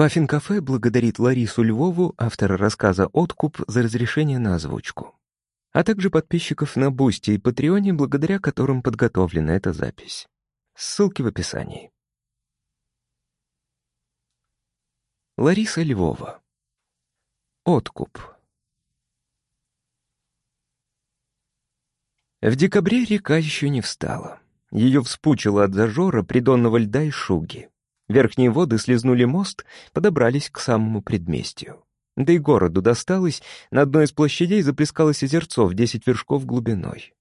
Puffin Cafe благодарит Ларису Львову, автора рассказа «Откуп», за разрешение на озвучку, а также подписчиков на Boosty и Патреоне, благодаря которым подготовлена эта запись. Ссылки в описании. Лариса Львова. Откуп. В декабре река еще не встала. Ее вспучило от зажора, придонного льда и шуги. Верхние воды слезнули мост, подобрались к самому предместью. Да и городу досталось, на одной из площадей заплескалось озерцо в десять вершков глубиной.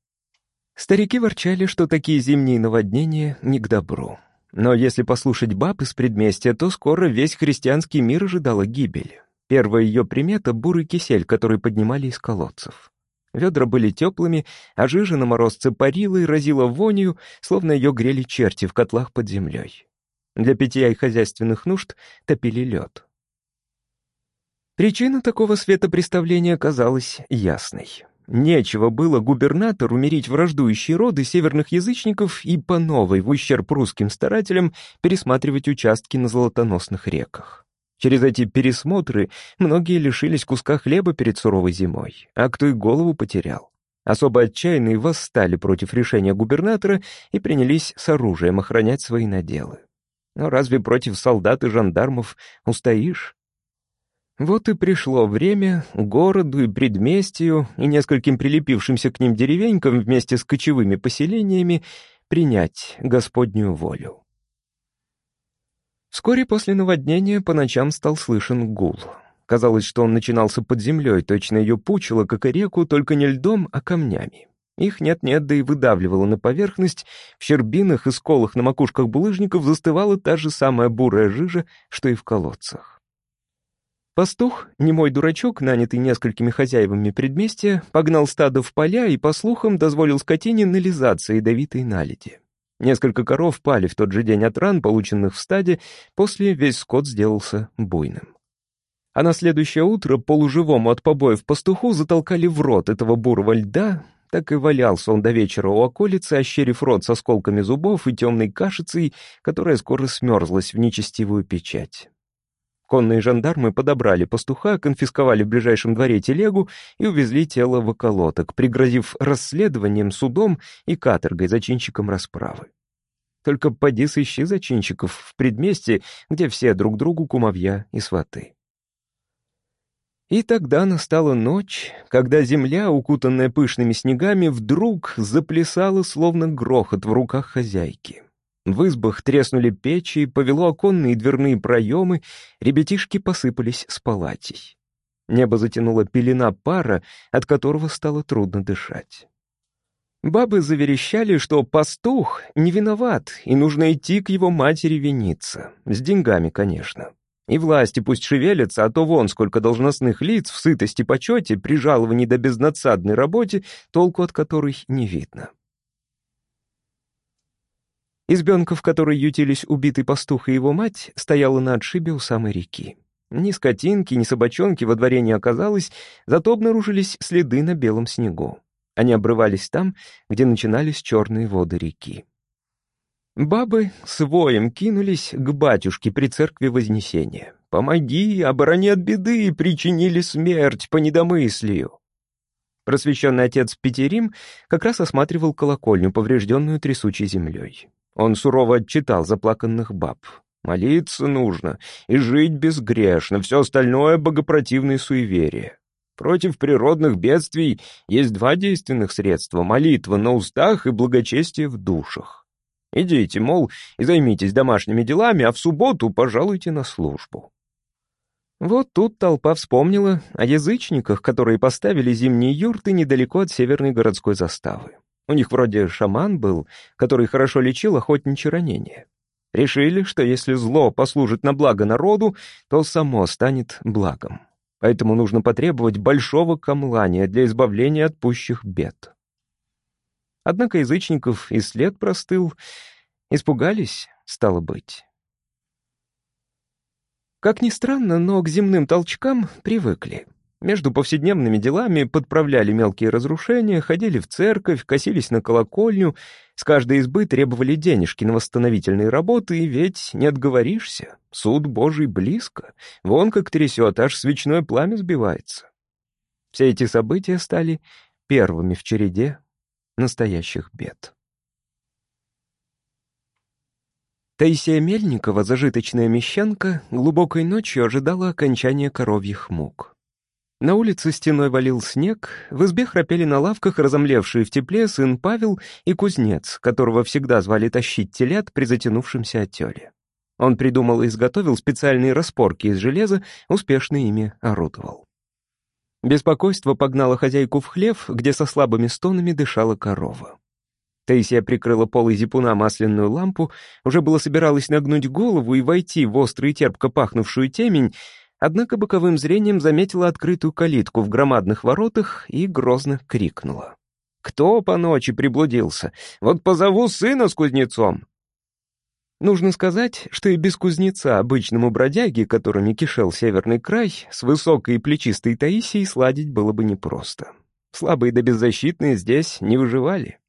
Старики ворчали, что такие зимние наводнения не к добру. Но если послушать баб из предместья, то скоро весь христианский мир ожидала гибели. Первая ее примета — бурый кисель, который поднимали из колодцев. Ведра были теплыми, а жижа на морозце парила и разила вонью, словно ее грели черти в котлах под землей. Для питья и хозяйственных нужд топили лед. Причина такого светопреставления казалась ясной. Нечего было губернатору мирить враждующие роды северных язычников и по новой, в ущерб русским старателям, пересматривать участки на золотоносных реках. Через эти пересмотры многие лишились куска хлеба перед суровой зимой, а кто и голову потерял. Особо отчаянные восстали против решения губернатора и принялись с оружием охранять свои наделы. Но разве против солдат и жандармов устоишь? Вот и пришло время городу и предместью и нескольким прилепившимся к ним деревенькам вместе с кочевыми поселениями принять Господнюю волю. Вскоре после наводнения по ночам стал слышен гул. Казалось, что он начинался под землей, точно ее пучило, как и реку, только не льдом, а камнями. Их нет-нет, да и выдавливало на поверхность. В щербинах и сколах на макушках булыжников застывала та же самая бурая жижа, что и в колодцах. Пастух, немой дурачок, нанятый несколькими хозяевами предместья, погнал стадо в поля и, по слухам, дозволил скотине нализаться ядовитой наледи. Несколько коров пали в тот же день от ран, полученных в стаде, после весь скот сделался буйным. А на следующее утро полуживому от побоев пастуху затолкали в рот этого бурого льда, так и валялся он до вечера у околицы, ощерив рот с осколками зубов и темной кашицей, которая скоро смерзлась в нечестивую печать. Конные жандармы подобрали пастуха, конфисковали в ближайшем дворе телегу и увезли тело в околоток, пригрозив расследованием, судом и каторгой зачинщикам расправы. Только поди сыщи зачинщиков в предместе, где все друг другу кумовья и сваты. И тогда настала ночь, когда земля, укутанная пышными снегами, вдруг заплясала, словно грохот в руках хозяйки. В избах треснули печи, повело оконные и дверные проемы, ребятишки посыпались с палатей. Небо затянуло пелена пара, от которого стало трудно дышать. Бабы заверещали, что пастух не виноват, и нужно идти к его матери виниться. С деньгами, конечно. И власти пусть шевелятся, а то вон сколько должностных лиц в сытости почете при жаловании до безнадсадной работе, толку от которой не видно. Избенка, в которой ютились убитый пастух и его мать, стояла на отшибе у самой реки. Ни скотинки, ни собачонки во дворе не оказалось, зато обнаружились следы на белом снегу. Они обрывались там, где начинались черные воды реки. Бабы с воем кинулись к батюшке при церкви Вознесения. «Помоги, оборони от беды, причинили смерть по недомыслию». Просвещенный отец Петерим как раз осматривал колокольню, поврежденную трясучей землей. Он сурово отчитал заплаканных баб. «Молиться нужно и жить безгрешно, все остальное — богопротивные суеверия. Против природных бедствий есть два действенных средства — молитва на устах и благочестие в душах. Идите, мол, и займитесь домашними делами, а в субботу пожалуйте на службу». Вот тут толпа вспомнила о язычниках, которые поставили зимние юрты недалеко от северной городской заставы. У них вроде шаман был, который хорошо лечил охотничьи ранения. Решили, что если зло послужит на благо народу, то само станет благом. Поэтому нужно потребовать большого камлания для избавления от пущих бед. Однако язычников и след простыл. Испугались, стало быть. Как ни странно, но к земным толчкам привыкли. Между повседневными делами подправляли мелкие разрушения, ходили в церковь, косились на колокольню, с каждой избы требовали денежки на восстановительные работы, и ведь не отговоришься, суд Божий близко, вон как трясет, аж свечное пламя сбивается. Все эти события стали первыми в череде настоящих бед. Таисия Мельникова, зажиточная мещанка, глубокой ночью ожидала окончания коровьих мук. На улице стеной валил снег, в избе храпели на лавках разомлевшие в тепле сын Павел и кузнец, которого всегда звали тащить телят при затянувшемся отеле. Он придумал и изготовил специальные распорки из железа, успешно ими орудовал. Беспокойство погнало хозяйку в хлев, где со слабыми стонами дышала корова. Таисия прикрыла полой зипуна масляную лампу, уже было собиралась нагнуть голову и войти в острый терпко пахнувшую темень, Однако боковым зрением заметила открытую калитку в громадных воротах и грозно крикнула. «Кто по ночи приблудился? Вот позову сына с кузнецом!» Нужно сказать, что и без кузнеца обычному бродяге, которыми кишел северный край, с высокой и плечистой Таисией сладить было бы непросто. Слабые да беззащитные здесь не выживали.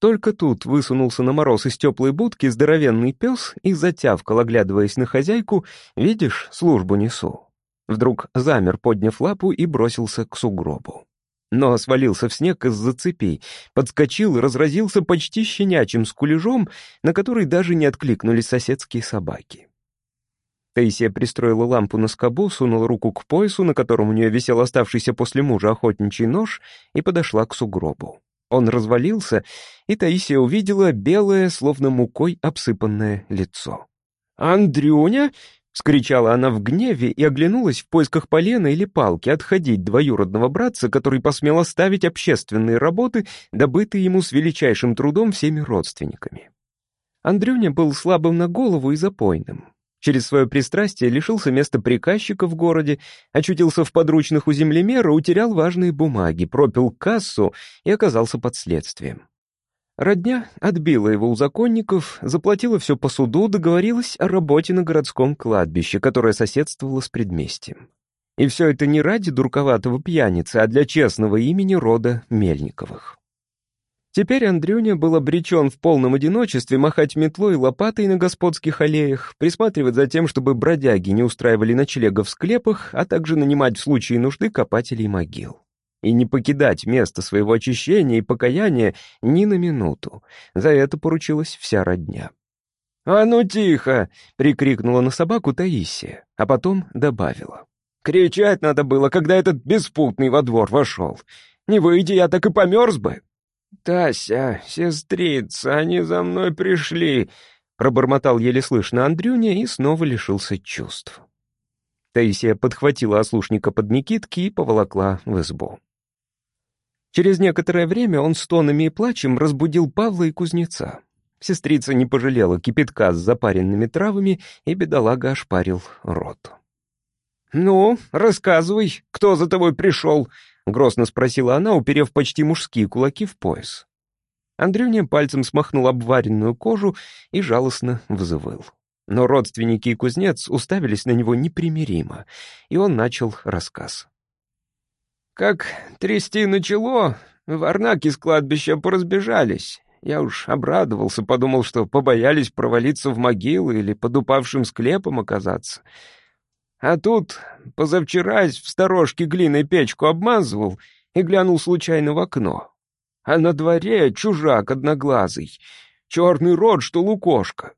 Только тут высунулся на мороз из теплой будки здоровенный пес и затявкал, оглядываясь на хозяйку, «Видишь, службу несу». Вдруг замер, подняв лапу, и бросился к сугробу. Но свалился в снег из-за цепей, подскочил и разразился почти щенячьим скулежом, на который даже не откликнулись соседские собаки. Таисия пристроила лампу на скобу, сунула руку к поясу, на котором у нее висел оставшийся после мужа охотничий нож, и подошла к сугробу. Он развалился, и Таисия увидела белое, словно мукой обсыпанное лицо. «Андрюня!» — скричала она в гневе и оглянулась в поисках полена или палки отходить двоюродного братца, который посмел оставить общественные работы, добытые ему с величайшим трудом всеми родственниками. Андрюня был слабым на голову и запойным. Через свое пристрастие лишился места приказчика в городе, очутился в подручных у землемера, утерял важные бумаги, пропил кассу и оказался под следствием. Родня отбила его у законников, заплатила все по суду, договорилась о работе на городском кладбище, которое соседствовало с предместьем. И все это не ради дурковатого пьяницы, а для честного имени рода Мельниковых. Теперь Андрюня был обречен в полном одиночестве махать метлой и лопатой на господских аллеях, присматривать за тем, чтобы бродяги не устраивали ночлега в склепах, а также нанимать в случае нужды копателей могил. И не покидать место своего очищения и покаяния ни на минуту. За это поручилась вся родня. «А ну тихо!» — прикрикнула на собаку Таисия, а потом добавила. «Кричать надо было, когда этот беспутный во двор вошел. Не выйди, я так и померз бы!» «Тася, сестрица, они за мной пришли», — пробормотал еле слышно Андрюня и снова лишился чувств. Таисия подхватила ослушника под Никитки и поволокла в избу. Через некоторое время он с тонами и плачем разбудил Павла и кузнеца. Сестрица не пожалела кипятка с запаренными травами, и бедолага ошпарил рот. «Ну, рассказывай, кто за тобой пришел?» — грозно спросила она, уперев почти мужские кулаки в пояс. Андрюня пальцем смахнул обваренную кожу и жалостно взвыл. Но родственники и кузнец уставились на него непримиримо, и он начал рассказ. «Как трясти начало, варнаки с кладбища поразбежались. Я уж обрадовался, подумал, что побоялись провалиться в могилу или под упавшим склепом оказаться». А тут позавчерась в сторожке глиной печку обмазывал и глянул случайно в окно. А на дворе чужак одноглазый, черный рот, что лукошка.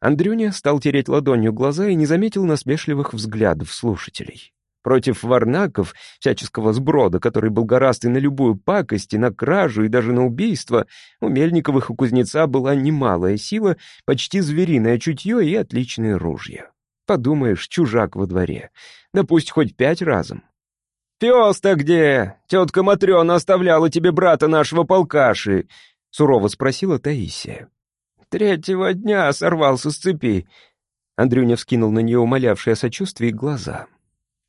Андрюня стал тереть ладонью глаза и не заметил насмешливых взглядов слушателей. Против варнаков, всяческого сброда, который был гораздо на любую пакость, и на кражу, и даже на убийство, у Мельниковых и кузнеца была немалая сила, почти звериное чутье и отличные ружья. Подумаешь, чужак во дворе. Да пусть хоть пять разом. «Пес-то где? Тетка Матрена оставляла тебе брата нашего полкаши?» — сурово спросила Таисия. «Третьего дня сорвался с цепи». Андрюня вскинул на нее умолявшие о сочувствии глаза.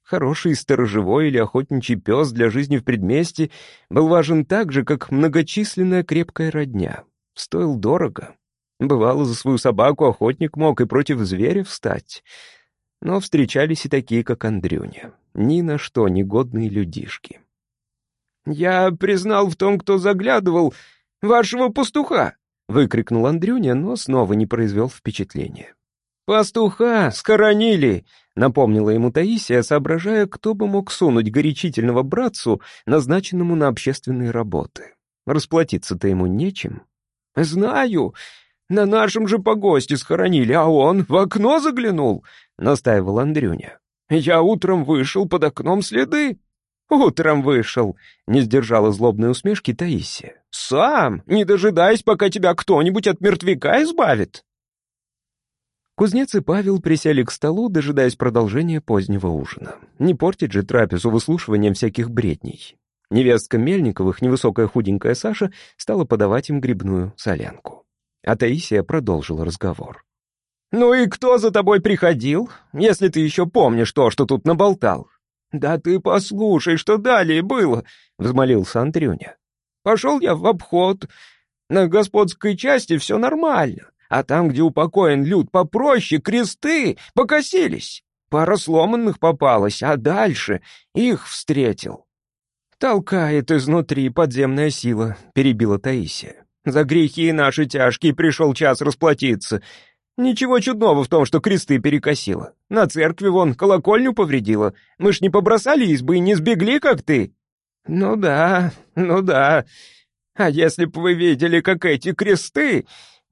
Хороший сторожевой или охотничий пес для жизни в предместе был важен так же, как многочисленная крепкая родня. Стоил дорого. Бывало, за свою собаку охотник мог и против зверя встать. Но встречались и такие, как Андрюня. Ни на что негодные людишки. «Я признал в том, кто заглядывал, вашего пастуха!» — выкрикнул Андрюня, но снова не произвел впечатления. «Пастуха скоронили!» — напомнила ему Таисия, соображая, кто бы мог сунуть горячительного братцу, назначенному на общественные работы. Расплатиться-то ему нечем. «Знаю, на нашем же погосте схоронили, а он в окно заглянул», — настаивал Андрюня. «Я утром вышел, под окном следы». «Утром вышел», — не сдержала злобной усмешки Таисия. «Сам, не дожидаясь, пока тебя кто-нибудь от мертвяка избавит». Кузнец и Павел присели к столу, дожидаясь продолжения позднего ужина. Не портить же трапезу выслушиванием всяких бредней. Невестка Мельниковых, невысокая худенькая Саша, стала подавать им грибную солянку. А Таисия продолжила разговор. «Ну и кто за тобой приходил, если ты еще помнишь то, что тут наболтал?» «Да ты послушай, что далее было», — взмолился Андрюня. «Пошел я в обход. На господской части все нормально, а там, где упокоен люд попроще, кресты покосились. Пара сломанных попалась, а дальше их встретил. «Толкает изнутри подземная сила», — перебила Таисия. «За грехи наши тяжкие пришел час расплатиться. Ничего чудного в том, что кресты перекосило. На церкви вон колокольню повредила. Мы ж не побросали избы и не сбегли, как ты». «Ну да, ну да. А если б вы видели, как эти кресты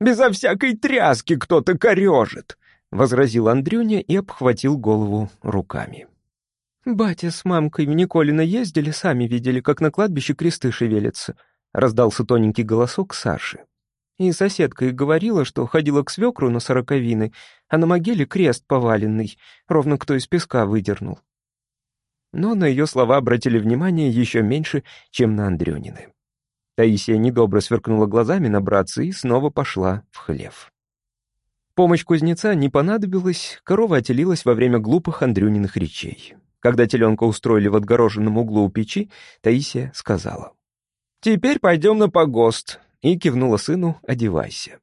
безо всякой тряски кто-то корежит», — возразил Андрюня и обхватил голову руками. «Батя с мамкой в Николина ездили, сами видели, как на кладбище кресты шевелятся», — раздался тоненький голосок Саши. И соседка и говорила, что ходила к свекру на сороковины, а на могиле крест поваленный, ровно кто из песка выдернул. Но на ее слова обратили внимание еще меньше, чем на Андрюнины. Таисия недобро сверкнула глазами на братца и снова пошла в хлев. Помощь кузнеца не понадобилась, корова отелилась во время глупых Андрюниных речей. Когда теленка устроили в отгороженном углу у печи, Таисия сказала. «Теперь пойдем на погост», и кивнула сыну «одевайся».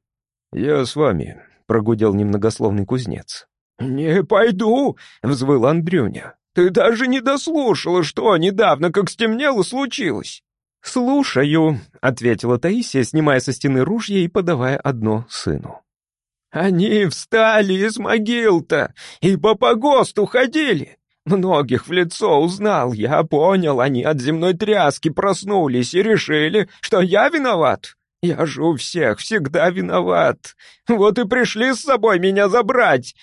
«Я с вами», — прогудел немногословный кузнец. «Не пойду», — взвыл Андрюня. «Ты даже не дослушала, что недавно, как стемнело, случилось». «Слушаю», — ответила Таисия, снимая со стены ружье и подавая одно сыну. «Они встали из могил-то и по погосту ходили. Многих в лицо узнал, я понял, они от земной тряски проснулись и решили, что я виноват. Я же у всех всегда виноват. Вот и пришли с собой меня забрать!»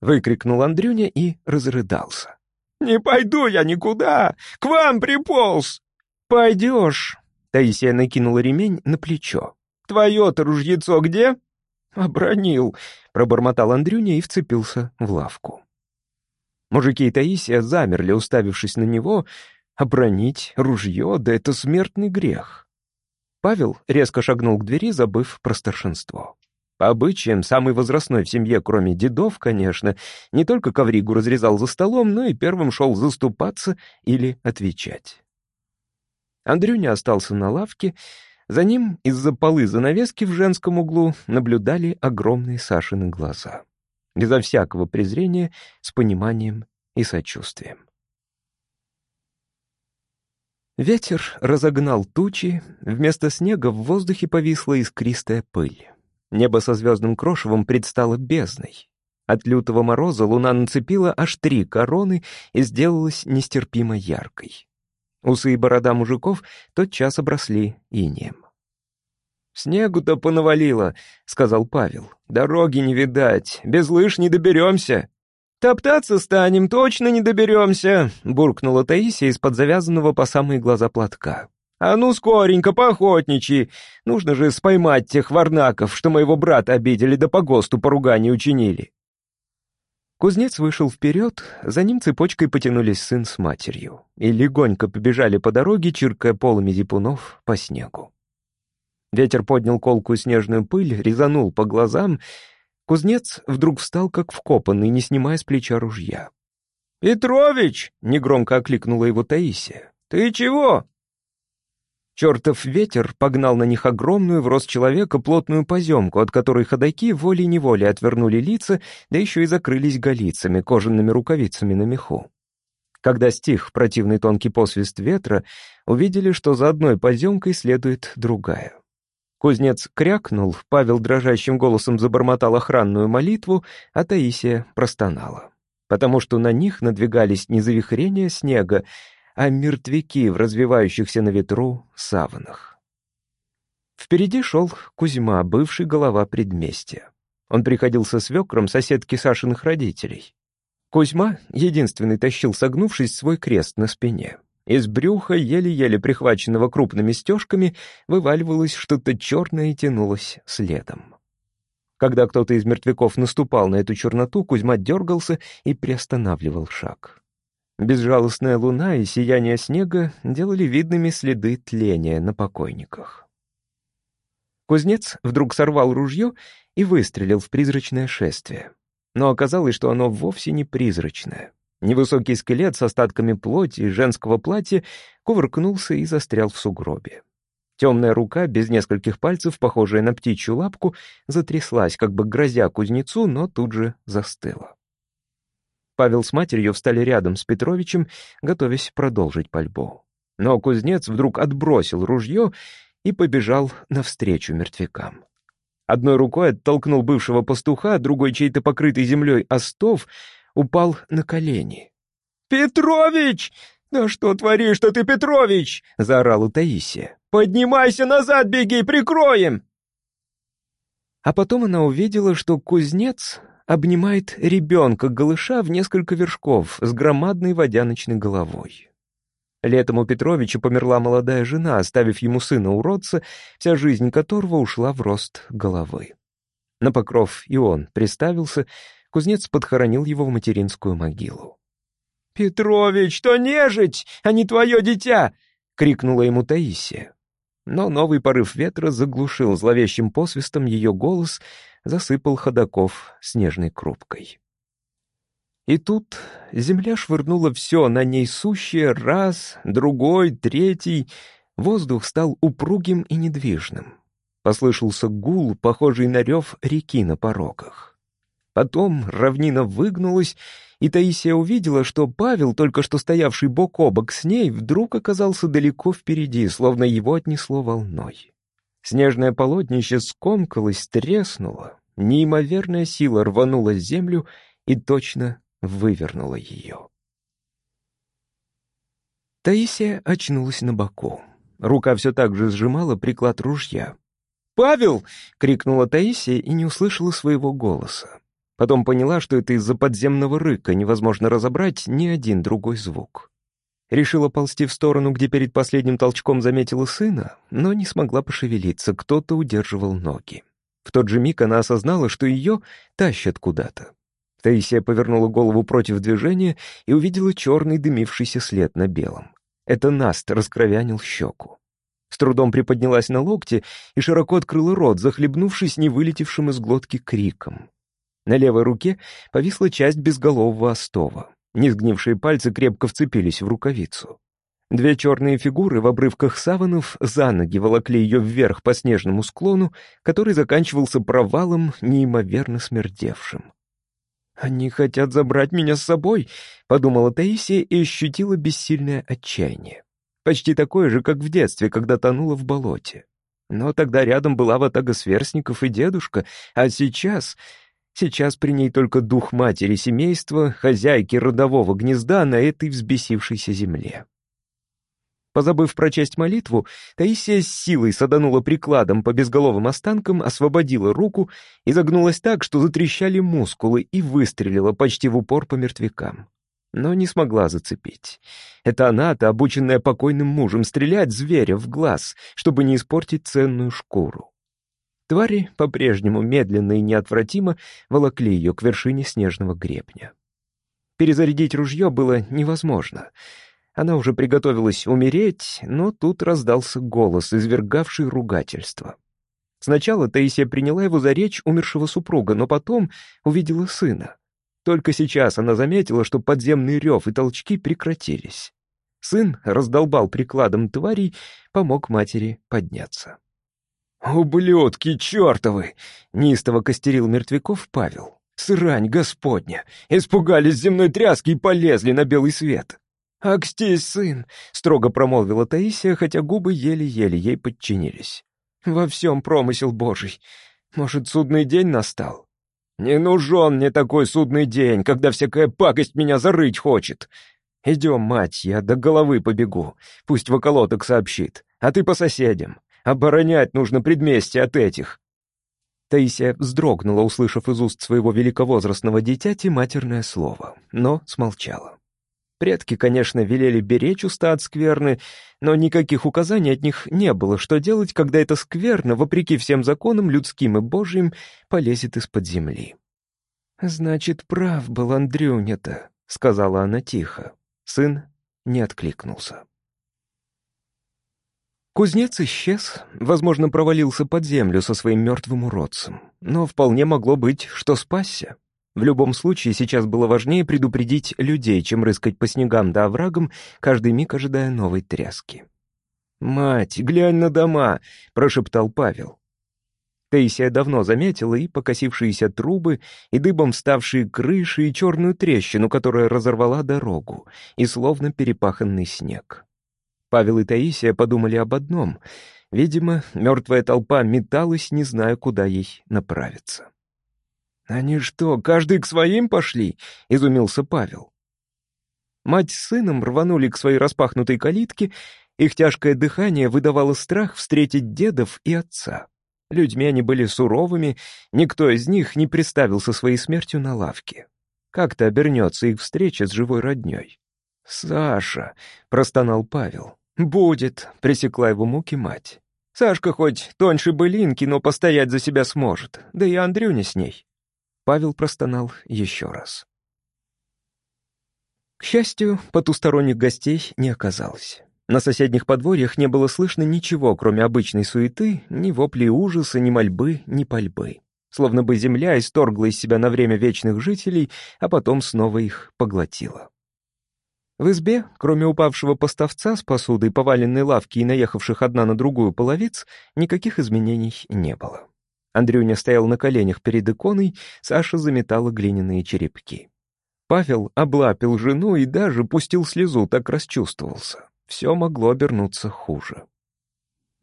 Выкрикнул Андрюня и разрыдался. «Не пойду я никуда! К вам приполз!» «Пойдешь!» Таисия накинула ремень на плечо. «Твое-то ружьецо где?» «Обронил», — пробормотал Андрюня и вцепился в лавку. Мужики и Таисия замерли, уставившись на него. Обронить ружье, да это смертный грех. Павел резко шагнул к двери, забыв про старшинство. По обычаям, самый возрастной в семье, кроме дедов, конечно, не только ковригу разрезал за столом, но и первым шел заступаться или отвечать. Андрюня остался на лавке, за ним из-за полы занавески в женском углу наблюдали огромные Сашины глаза безо всякого презрения, с пониманием и сочувствием. Ветер разогнал тучи, вместо снега в воздухе повисла искристая пыль. Небо со звездным крошевом предстало бездной. От лютого мороза луна нацепила аж три короны и сделалась нестерпимо яркой. Усы и борода мужиков тотчас обросли инеем. «Снегу-то понавалило», — сказал Павел. «Дороги не видать, без лыж не доберемся». «Топтаться станем, точно не доберемся», — буркнула Таисия из-под завязанного по самые глаза платка. «А ну, скоренько, поохотничай. Нужно же споймать тех варнаков, что моего брата обидели да по ГОСТу поругание учинили». Кузнец вышел вперед, за ним цепочкой потянулись сын с матерью и легонько побежали по дороге, чиркая полами зипунов по снегу. Ветер поднял колкую снежную пыль, резанул по глазам. Кузнец вдруг встал как вкопанный, не снимая с плеча ружья. «Петрович!» — негромко окликнула его Таисия. «Ты чего?» Чертов ветер погнал на них огромную в рост человека плотную поземку, от которой ходоки волей-неволей отвернули лица, да еще и закрылись голицами, кожаными рукавицами на меху. Когда стих противный тонкий посвист ветра, увидели, что за одной поземкой следует другая. Кузнец крякнул, Павел дрожащим голосом забормотал охранную молитву, а Таисия простонала. Потому что на них надвигались не завихрения снега, а мертвяки в развивающихся на ветру саванах. Впереди шел Кузьма, бывший голова предместья. Он приходился свекром соседки Сашиных родителей. Кузьма единственный тащил, согнувшись, свой крест на спине. Из брюха, еле-еле прихваченного крупными стежками, вываливалось что-то черное и тянулось следом. Когда кто-то из мертвяков наступал на эту черноту, Кузьма дергался и приостанавливал шаг. Безжалостная луна и сияние снега делали видными следы тления на покойниках. Кузнец вдруг сорвал ружье и выстрелил в призрачное шествие. Но оказалось, что оно вовсе не призрачное. Невысокий скелет с остатками плоти и женского платья кувыркнулся и застрял в сугробе. Темная рука, без нескольких пальцев, похожая на птичью лапку, затряслась, как бы грозя кузнецу, но тут же застыла. Павел с матерью встали рядом с Петровичем, готовясь продолжить пальбу. Но кузнец вдруг отбросил ружье и побежал навстречу мертвякам. Одной рукой оттолкнул бывшего пастуха, другой чей-то покрытый землей остов упал на колени. «Петрович! Да что творишь-то ты, Петрович?» — заорала Таисия. «Поднимайся назад, беги, прикроем!» А потом она увидела, что кузнец обнимает ребенка-голыша в несколько вершков с громадной водяночной головой. Летом у Петровича померла молодая жена, оставив ему сына-уродца, вся жизнь которого ушла в рост головы. На покров и он приставился, кузнец подхоронил его в материнскую могилу. «Петрович, то нежить, а не твое дитя!» — крикнула ему Таисия. Но новый порыв ветра заглушил зловещим посвистом ее голос, засыпал ходаков снежной крупкой. И тут земля швырнула все на ней сущее раз, другой, третий. Воздух стал упругим и недвижным. Послышался гул, похожий на рев реки на пороках. Потом равнина выгнулась, и Таисия увидела, что Павел, только что стоявший бок о бок с ней, вдруг оказался далеко впереди, словно его отнесло волной. Снежное полотнище скомкалось, треснуло. Неимоверная сила рванула землю и точно вывернула ее. Таисия очнулась на боку. Рука все так же сжимала приклад ружья. «Павел!» — крикнула Таисия и не услышала своего голоса. Потом поняла, что это из-за подземного рыка невозможно разобрать ни один другой звук. Решила ползти в сторону, где перед последним толчком заметила сына, но не смогла пошевелиться, кто-то удерживал ноги. В тот же миг она осознала, что ее тащат куда-то. Таисия повернула голову против движения и увидела черный дымившийся след на белом. Это Наст раскровянил щеку. С трудом приподнялась на локте и широко открыла рот, захлебнувшись невылетевшим из глотки криком. На левой руке повисла часть безголового остова. Несгнившие пальцы крепко вцепились в рукавицу. Две черные фигуры в обрывках саванов за ноги волокли ее вверх по снежному склону, который заканчивался провалом, неимоверно смердевшим. «Они хотят забрать меня с собой», — подумала Таисия и ощутила бессильное отчаяние. Почти такое же, как в детстве, когда тонула в болоте. Но тогда рядом была ватага сверстников и дедушка, а сейчас Сейчас при ней только дух матери семейства, хозяйки родового гнезда на этой взбесившейся земле. Позабыв прочесть молитву, Таисия с силой саданула прикладом по безголовым останкам, освободила руку и загнулась так, что затрещали мускулы, и выстрелила почти в упор по мертвякам. Но не смогла зацепить. Это она-то, обученная покойным мужем, стрелять зверя в глаз, чтобы не испортить ценную шкуру. Твари по-прежнему медленно и неотвратимо волокли ее к вершине снежного гребня. Перезарядить ружье было невозможно. Она уже приготовилась умереть, но тут раздался голос, извергавший ругательство. Сначала Таисия приняла его за речь умершего супруга, но потом увидела сына. Только сейчас она заметила, что подземный рев и толчки прекратились. Сын раздолбал прикладом тварей, помог матери подняться. «Ублюдки чертовы!» — неистово костерил мертвяков Павел. «Срань господня! Испугались земной тряски и полезли на белый свет!» «Акстись, сын!» — строго промолвила Таисия, хотя губы еле-еле ей подчинились. «Во всем промысел Божий. Может, судный день настал?» «Не нужен мне такой судный день, когда всякая пакость меня зарыть хочет!» «Идем, мать, я до головы побегу. Пусть в околоток сообщит. А ты по соседям. Оборонять нужно предместье от этих». Таисия вздрогнула, услышав из уст своего великовозрастного дитяти матерное слово, но смолчала. Предки, конечно, велели беречь уста от скверны, но никаких указаний от них не было, что делать, когда эта скверна, вопреки всем законам людским и божьим, полезет из-под земли. «Значит, прав был Андрюня-то», — сказала она тихо. Сын не откликнулся. Кузнец исчез, возможно, провалился под землю со своим мертвым уродцем, но вполне могло быть, что спасся. В любом случае, сейчас было важнее предупредить людей, чем рыскать по снегам да оврагам, каждый миг ожидая новой тряски. «Мать, глянь на дома!» — прошептал Павел. Таисия давно заметила и покосившиеся трубы, и дыбом вставшие крыши, и черную трещину, которая разорвала дорогу, и словно перепаханный снег. Павел и Таисия подумали об одном. Видимо, мертвая толпа металась, не зная, куда ей направиться. «Они что, каждый к своим пошли?» — изумился Павел. Мать с сыном рванули к своей распахнутой калитке, их тяжкое дыхание выдавало страх встретить дедов и отца. Людьми они были суровыми, никто из них не представился своей смертью на лавке. Как-то обернется их встреча с живой роднёй. «Саша», — простонал Павел. «Будет», — пресекла его муки мать. «Сашка хоть тоньше былинки, но постоять за себя сможет, да и Андрюня с ней». Павел простонал еще раз. К счастью, потусторонних гостей не оказалось. На соседних подворьях не было слышно ничего, кроме обычной суеты, ни вопли ужаса, ни мольбы, ни пальбы. Словно бы земля исторгла из себя на время вечных жителей, а потом снова их поглотила. В избе, кроме упавшего поставца с посудой, поваленной лавки и наехавших одна на другую половиц, никаких изменений не было. Андрюня стоял на коленях перед иконой, Саша заметала глиняные черепки. Павел облапил жену и даже пустил слезу, так расчувствовался. Все могло обернуться хуже.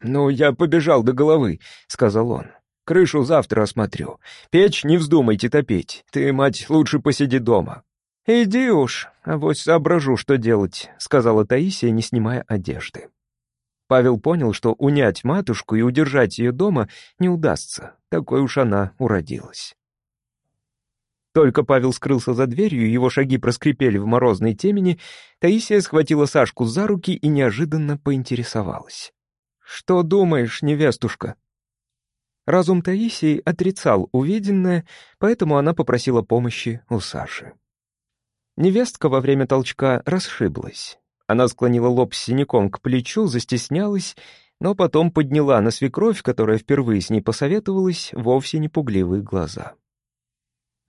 «Ну, я побежал до головы», — сказал он. «Крышу завтра осмотрю. Печь не вздумайте топить. Ты, мать, лучше посиди дома». «Иди уж, а вот соображу, что делать», — сказала Таисия, не снимая одежды. Павел понял, что унять матушку и удержать ее дома не удастся. Такой уж она уродилась. Только Павел скрылся за дверью, его шаги проскрипели в морозной темени, Таисия схватила Сашку за руки и неожиданно поинтересовалась. «Что думаешь, невестушка?» Разум Таисии отрицал увиденное, поэтому она попросила помощи у Саши. Невестка во время толчка расшиблась. Она склонила лоб синяком к плечу, застеснялась, но потом подняла на свекровь, которая впервые с ней посоветовалась, вовсе не пугливые глаза.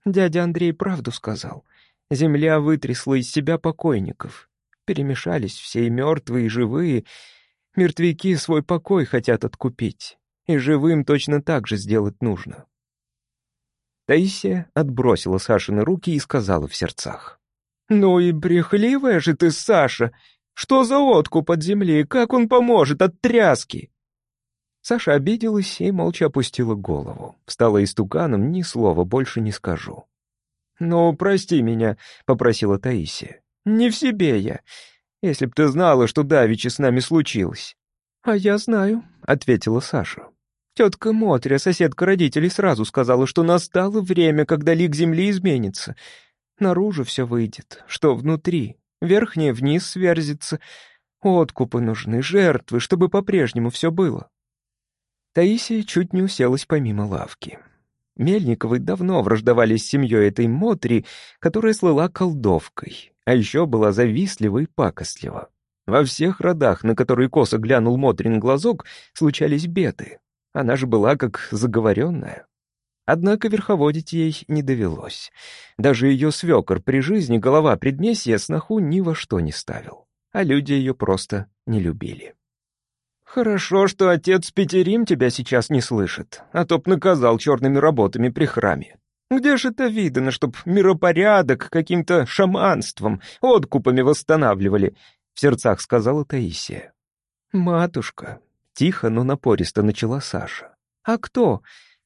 Дядя Андрей правду сказал. Земля вытрясла из себя покойников. Перемешались все и мертвые, и живые. Мертвяки свой покой хотят откупить. И живым точно так же сделать нужно. Таисия отбросила Сашины руки и сказала в сердцах. «Ну и брехливая же ты, Саша! Что за откуп от земли? Как он поможет от тряски?» Саша обиделась и молча опустила голову. Встала истуканом, ни слова больше не скажу. «Ну, прости меня», — попросила Таисия. «Не в себе я. Если б ты знала, что давеча с нами случилось». «А я знаю», — ответила Саша. Тетка Мотря, соседка родителей, сразу сказала, что настало время, когда лик земли изменится. Наружу все выйдет, что внутри. Верхнее вниз сверзится. Откупы нужны, жертвы, чтобы по-прежнему все было. Таисия чуть не уселась помимо лавки. Мельниковы давно враждовали с семьей этой Мотри, которая слыла колдовкой, а еще была завистлива и пакостлива. Во всех родах, на которые косо глянул Мотрин глазок, случались беды. Она же была как заговоренная. Однако верховодить ей не довелось. Даже ее свекор при жизни, голова предместья, сноху ни во что не ставил. а люди ее просто не любили. «Хорошо, что отец Петерим тебя сейчас не слышит, а то б наказал черными работами при храме. Где же это видно, чтоб миропорядок каким-то шаманством, откупами восстанавливали?» — в сердцах сказала Таисия. «Матушка», — тихо, но напористо начала Саша. «А кто?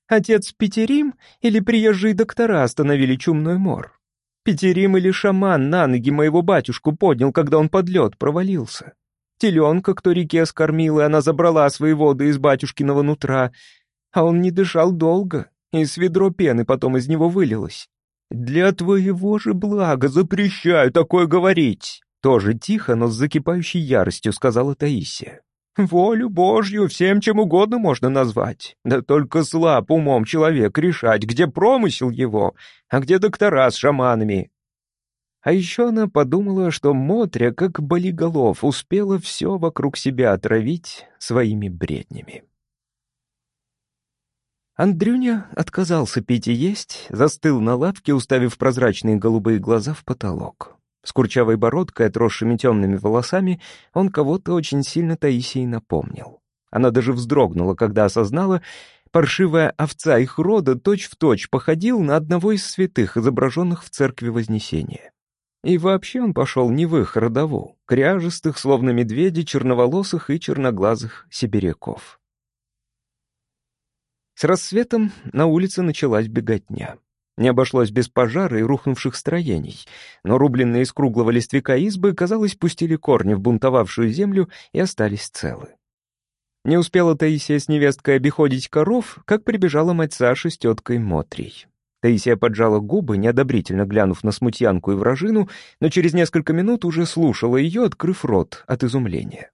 Отец Петерим или приезжие доктора остановили чумной мор? Петерим или шаман на ноги моего батюшку поднял, когда он под лед провалился? Теленка, кто реке скормил, и она забрала свои воды из батюшкиного нутра, а он не дышал долго, и с ведро пены потом из него вылилось. Для твоего же блага запрещаю такое говорить!» Тоже тихо, но с закипающей яростью сказала Таисия. «Волю Божью всем чем угодно можно назвать. Да только слаб умом человек решать, где промысел его, а где доктора с шаманами. А еще она подумала, что Мотря, как болиголов, успела все вокруг себя отравить своими бреднями. Андрюня отказался пить и есть, застыл на лавке, уставив прозрачные голубые глаза в потолок. С курчавой бородкой, отросшими темными волосами, он кого-то очень сильно Таисии напомнил. Она даже вздрогнула, когда осознала, паршивая овца их рода точь-в-точь точь походил на одного из святых, изображенных в церкви Вознесения. И вообще он пошел не в их родову, кряжестых, словно медведи, черноволосых и черноглазых сибиряков. С рассветом на улице началась беготня. Не обошлось без пожара и рухнувших строений, но рубленные из круглого листвяка избы, казалось, пустили корни в бунтовавшую землю и остались целы. Не успела Таисия с невесткой обиходить коров, как прибежала мать Саши с теткой Мотрей. Таисия поджала губы, неодобрительно глянув на смутьянку и вражину, но через несколько минут уже слушала ее, открыв рот от изумления.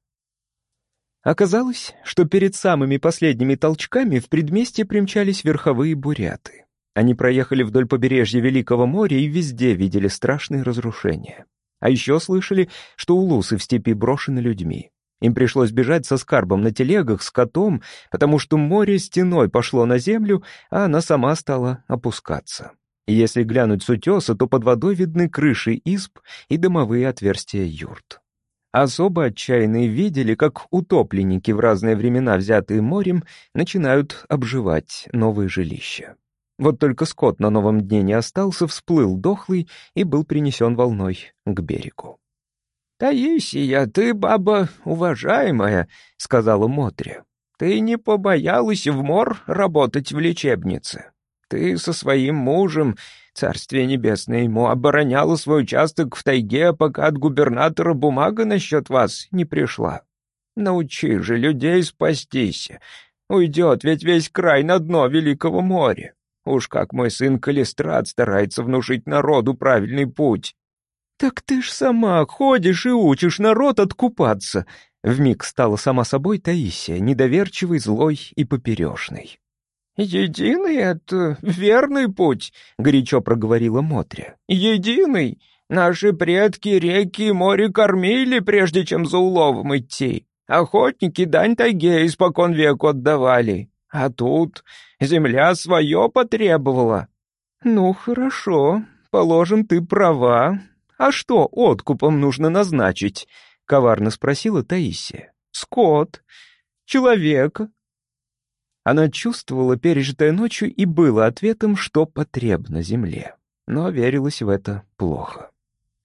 Оказалось, что перед самыми последними толчками в предместье примчались верховые буряты. Они проехали вдоль побережья Великого моря и везде видели страшные разрушения. А еще слышали, что улусы в степи брошены людьми. Им пришлось бежать со скарбом на телегах, с котом, потому что море стеной пошло на землю, а она сама стала опускаться. И если глянуть с утеса, то под водой видны крыши изб и дымовые отверстия юрт. Особо отчаянные видели, как утопленники в разные времена, взятые морем, начинают обживать новые жилища. Вот только скот на новом дне не остался, всплыл дохлый и был принесен волной к берегу. «Таисия, ты баба уважаемая», — сказала Мотря. «Ты не побоялась в мор работать в лечебнице. Ты со своим мужем, царствие небесное ему, обороняла свой участок в тайге, пока от губернатора бумага насчет вас не пришла. Научи же людей спастись. Уйдет ведь весь край на дно Великого моря. Уж как мой сын Калистрат старается внушить народу правильный путь. «Так ты ж сама ходишь и учишь народ откупаться!» Вмиг стала сама собой Таисия, недоверчивой, злой и поперешной. «Единый — это верный путь», — горячо проговорила Мотря. «Единый. Наши предки реки и море кормили, прежде чем за уловом идти. Охотники дань тайге испокон веку отдавали. А тут земля свое потребовала». «Ну, хорошо. Положим, ты права. «А что откупом нужно назначить?» — коварно спросила Таисия. «Скот? Человек?» Она чувствовала пережитое ночью и было ответом, что потребно земле. Но верилась в это плохо.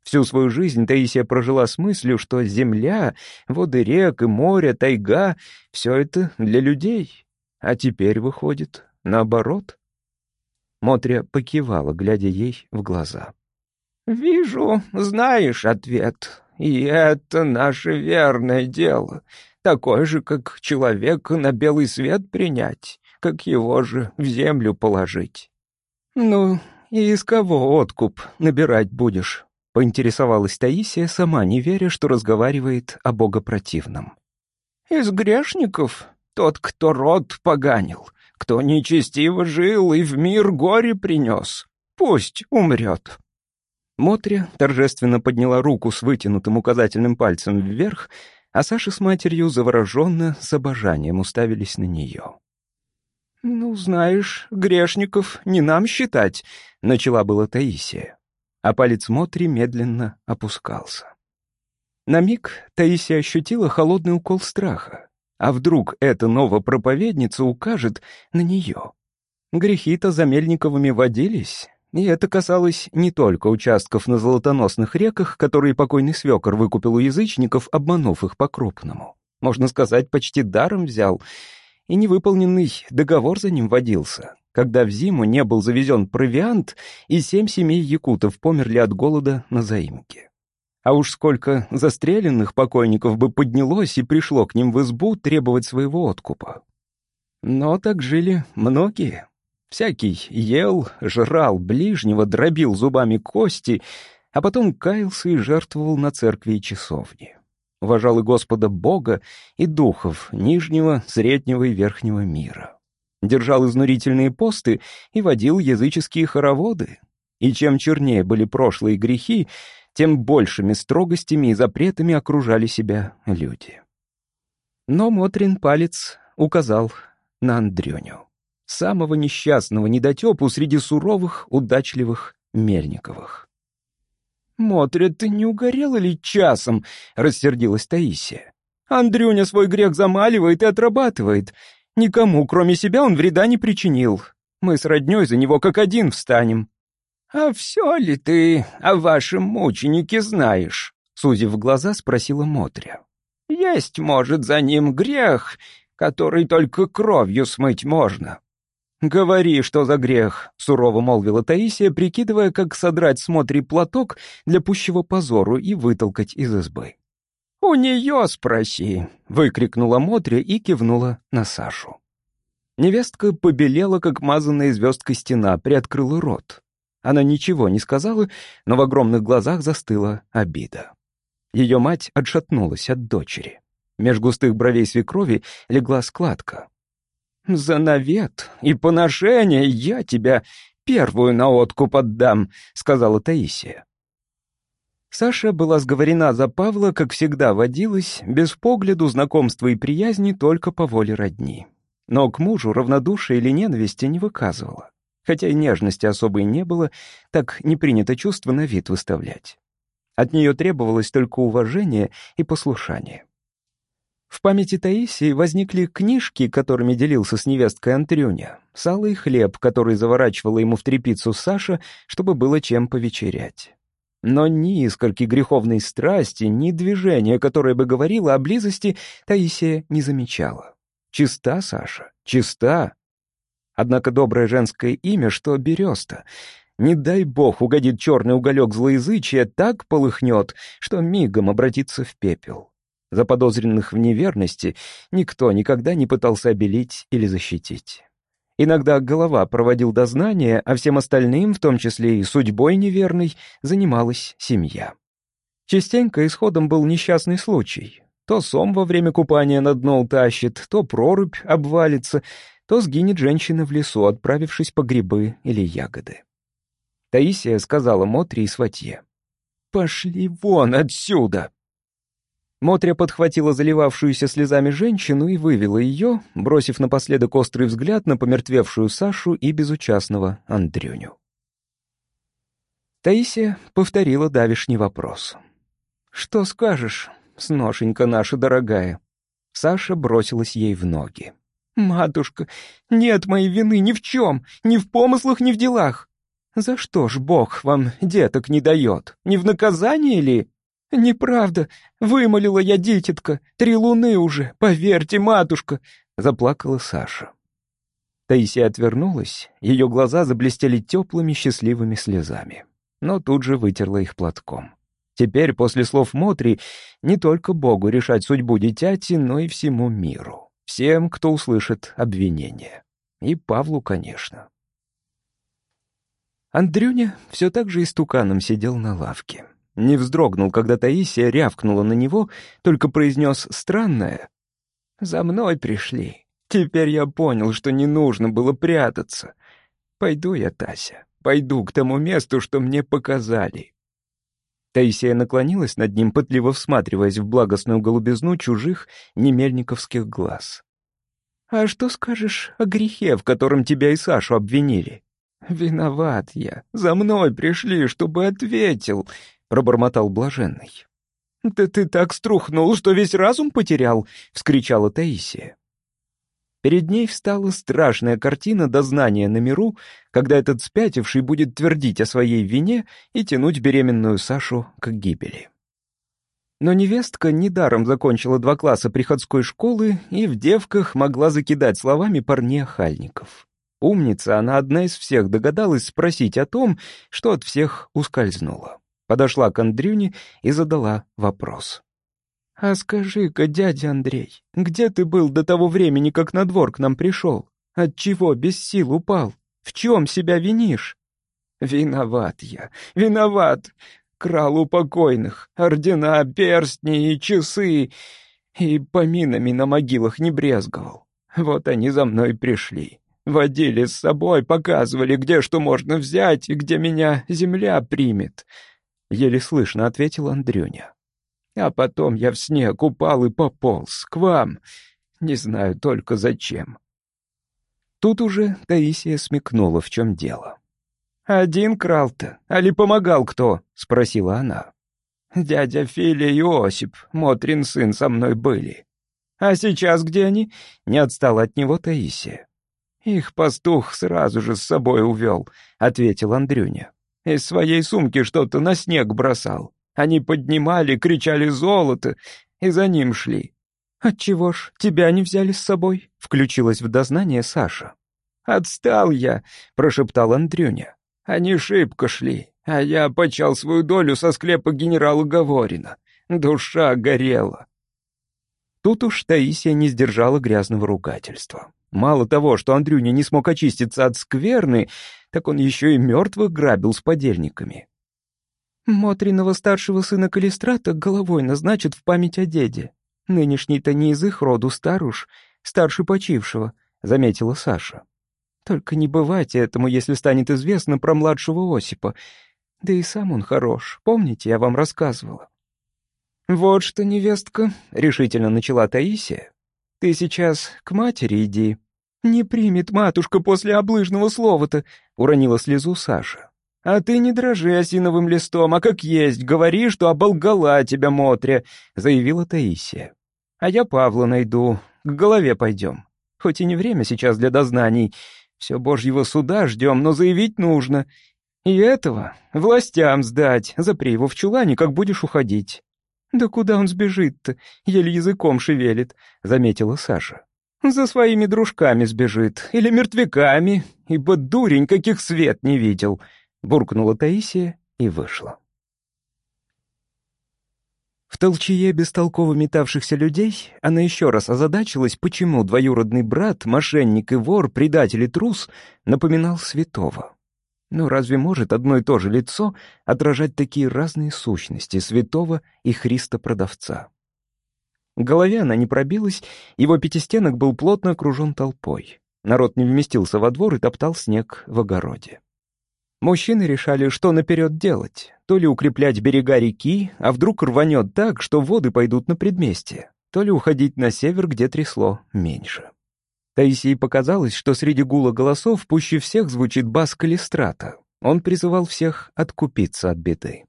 Всю свою жизнь Таисия прожила с мыслью, что земля, воды рек и море, тайга — все это для людей. А теперь выходит наоборот. Мотря покивала, глядя ей в глаза. «Вижу, знаешь ответ, и это наше верное дело, такое же, как человека на белый свет принять, как его же в землю положить». «Ну, и из кого откуп набирать будешь?» — поинтересовалась Таисия, сама не веря, что разговаривает о богопротивном. «Из грешников? Тот, кто род поганил, кто нечестиво жил и в мир горе принес. Пусть умрет». Мотря торжественно подняла руку с вытянутым указательным пальцем вверх, а Саша с матерью завороженно, с обожанием уставились на нее. «Ну, знаешь, грешников не нам считать», — начала была Таисия, а палец Мотри медленно опускался. На миг Таисия ощутила холодный укол страха. А вдруг эта новопроповедница укажет на нее? Грехи-то за Мельниковыми водились, и это касалось не только участков на золотоносных реках, которые покойный свекор выкупил у язычников, обманув их по-крупному. Можно сказать, почти даром взял, и невыполненный договор за ним водился, когда в зиму не был завезен провиант, и семь семей якутов померли от голода на заимке. А уж сколько застреленных покойников бы поднялось и пришло к ним в избу требовать своего откупа. Но так жили многие. Всякий ел, жрал ближнего, дробил зубами кости, а потом каялся и жертвовал на церкви и часовни. Уважал и Господа Бога, и духов Нижнего, Среднего и Верхнего мира. Держал изнурительные посты и водил языческие хороводы. И чем чернее были прошлые грехи, тем большими строгостями и запретами окружали себя люди. Но Мотрин палец указал на Андрюню, самого несчастного недотепу среди суровых, удачливых Мельниковых. «Мотря, ты не угорела ли часом?» — рассердилась Таисия. «Андрюня свой грех замаливает и отрабатывает. Никому, кроме себя, он вреда не причинил. Мы с роднёй за него как один встанем. «А все ли ты о вашем мученике знаешь?» Сузив глаза, спросила Мотря. «Есть, может, за ним грех, который только кровью смыть можно». «Говори, что за грех», — сурово молвила Таисия, прикидывая, как содрать с Мотри платок для пущего позору и вытолкать из избы. «У нее спроси», — выкрикнула Мотря и кивнула на Сашу. Невестка побелела, как мазанная звездкой стена, приоткрыла рот. Она ничего не сказала, но в огромных глазах застыла обида. Ее мать отшатнулась от дочери. Меж густых бровей свекрови легла складка. «За навет и поношение я тебя первую на откуп отдам», — сказала Таисия. Саша была сговорена за Павла, как всегда водилась, без погляду, знакомства и приязни только по воле родни. Но к мужу равнодушия или ненависти не выказывала. Хотя и нежности особой не было, так не принято чувство на вид выставлять. От нее требовалось только уважение и послушание. В памяти Таисии возникли книжки, которыми делился с невесткой Антрюня, сало и хлеб, который заворачивала ему в трепицу Саша, чтобы было чем повечерять. Но ни искорки греховной страсти, ни движения, которое бы говорило о близости, Таисия не замечала. Чиста Саша, чиста, Однако доброе женское имя, что береста. Не дай бог угодит черный уголек злоязычия, так полыхнет, что мигом обратится в пепел. Заподозренных в неверности никто никогда не пытался обелить или защитить. Иногда голова проводил дознание, а всем остальным, в том числе и судьбой неверной, занималась семья. Частенько исходом был несчастный случай. То сом во время купания на дно утащит, то прорубь обвалится — то сгинет женщина в лесу, отправившись по грибы или ягоды. Таисия сказала Мотре и Сватье. «Пошли вон отсюда!» Мотря подхватила заливавшуюся слезами женщину и вывела ее, бросив напоследок острый взгляд на помертвевшую Сашу и безучастного Андрюню. Таисия повторила давишний вопрос. «Что скажешь, сношенька наша дорогая?» Саша бросилась ей в ноги. «Матушка, нет моей вины ни в чем, ни в помыслах, ни в делах. За что ж Бог вам деток не дает? Не в наказание ли?» «Неправда. Вымолила я дитятка. Три луны уже, поверьте, матушка!» — заплакала Саша. Таисия отвернулась, ее глаза заблестели теплыми счастливыми слезами, но тут же вытерла их платком. Теперь, после слов Мотри, не только Богу решать судьбу дитяти, но и всему миру. Всем, кто услышит обвинение. И Павлу, конечно. Андрюня все так же истуканом сидел на лавке. Не вздрогнул, когда Таисия рявкнула на него, только произнес странное. «За мной пришли. Теперь я понял, что не нужно было прятаться. Пойду я, Тася, пойду к тому месту, что мне показали». Таисия наклонилась над ним, пытливо всматриваясь в благостную голубизну чужих немельниковских глаз. «А что скажешь о грехе, в котором тебя и Сашу обвинили?» «Виноват я. За мной пришли, чтобы ответил», — пробормотал блаженный. «Да ты так струхнул, что весь разум потерял!» — вскричала Таисия. Перед ней встала страшная картина дознания на миру, когда этот спятивший будет твердить о своей вине и тянуть беременную Сашу к гибели. Но невестка недаром закончила два класса приходской школы и в девках могла закидать словами парней-охальников. Умница, она одна из всех догадалась спросить о том, что от всех ускользнуло. Подошла к Андрюне и задала вопрос. «А скажи-ка, дядя Андрей, где ты был до того времени, как на двор к нам пришел? Отчего без сил упал? В чем себя винишь?» «Виноват я, виноват. Крал у покойных ордена, перстни и часы, и поминами на могилах не брезговал. Вот они за мной пришли. Водили с собой, показывали, где что можно взять и где меня земля примет. Еле слышно ответил Андрюня. А потом я в снег упал и пополз к вам. Не знаю только зачем. Тут уже Таисия смекнула, в чем дело. «Один крал-то, али помогал кто?» — спросила она. «Дядя Филя и Осип, Мотрин сын, со мной были. А сейчас где они?» — не отстала от него Таисия. «Их пастух сразу же с собой увел», — ответил Андрюня. «Из своей сумки что-то на снег бросал. Они поднимали, кричали «золото» и за ним шли». «Отчего ж тебя не взяли с собой?» — включилась в дознание Саша. «Отстал я», — прошептал Андрюня. «Они шибко шли, а я почал свою долю со склепа генерала Говорина. Душа горела». Тут уж Таисия не сдержала грязного ругательства. Мало того, что Андрюня не смог очиститься от скверны, так он еще и мертвых грабил с подельниками. Мотриного старшего сына Калистрата головой назначат в память о деде. Нынешний-то не из их роду старуш, старше почившего, — заметила Саша. Только не бывать этому, если станет известно про младшего Осипа. Да и сам он хорош, помните, я вам рассказывала. «Вот что, невестка», — решительно начала Таисия, ты сейчас к матери иди. Не примет матушка после облыжного слова-то, уронила слезу Саша. А ты не дрожи осиновым листом, а как есть, говори, что оболгала тебя Мотря, заявила Таисия. А я Павла найду, к голове пойдем. Хоть и не время сейчас для дознаний, все божьего суда ждем, но заявить нужно. И этого властям сдать, запри его в чулане, как будешь уходить. «Да куда он сбежит-то? Еле языком шевелит», — заметила Саша. «За своими дружками сбежит, или мертвяками, ибо дурень, каких свет не видел», — буркнула Таисия и вышла. В толчее бестолково метавшихся людей она еще раз озадачилась, почему двоюродный брат, мошенник и вор, предатель и трус напоминал святого. Но разве может одно и то же лицо отражать такие разные сущности святого и Христа-продавца? Голове она не пробилась, его пятистенок был плотно окружен толпой. Народ не вместился во двор и топтал снег в огороде. Мужчины решали, что наперед делать. То ли укреплять берега реки, а вдруг рванет так, что воды пойдут на предместье, то ли уходить на север, где трясло меньше. Таисии показалось, что среди гула голосов пуще всех звучит бас Калистрата. Он призывал всех откупиться от беды.